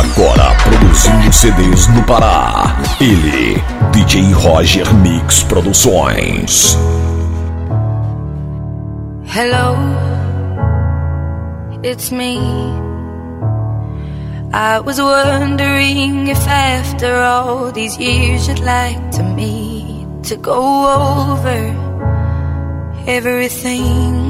Agora produzindo CDs no Pará. Ele, DJ Roger Mix Produções. Hello, it's me. I was wondering if after all these years you'd like to meet to go over everything.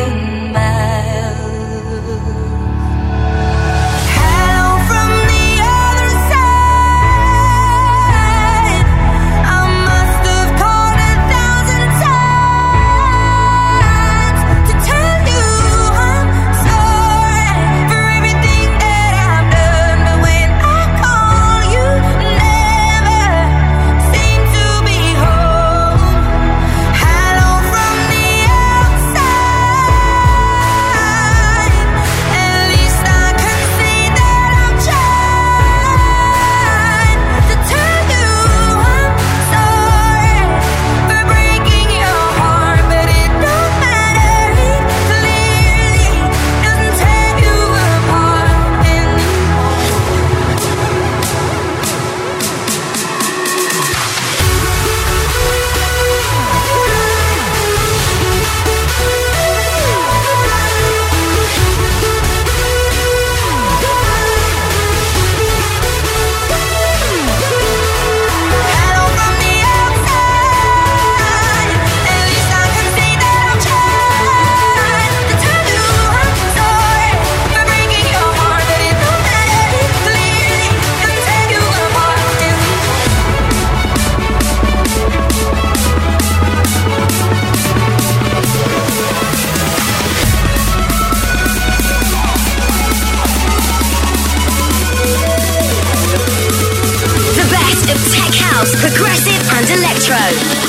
Metro.